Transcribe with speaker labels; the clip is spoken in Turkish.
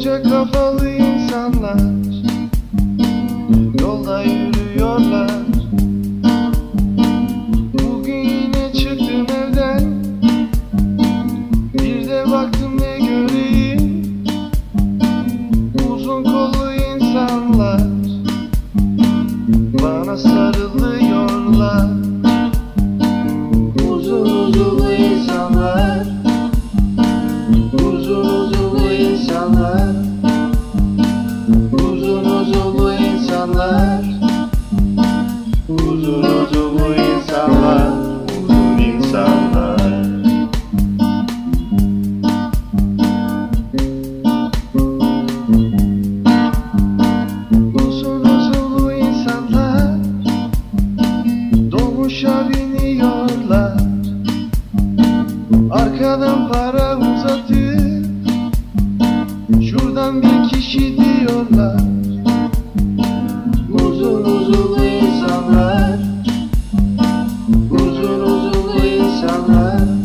Speaker 1: koca kafalı insanlar. Yolda yürüyorlar. Bugün yine çıktım evden. Bir de baktım ne göreyim. Uzun kollu insanlar. Bana sarılıyor insanlar. Huzur uzuvlu insanlar Uzun insanlar. Huzur uzuvlu insanlar Dolmuşa biniyorlar. Arkadan para uzatıp Şuradan bir kişi diyorlar uzun uzun insanlar. Uzun uzun insanlar.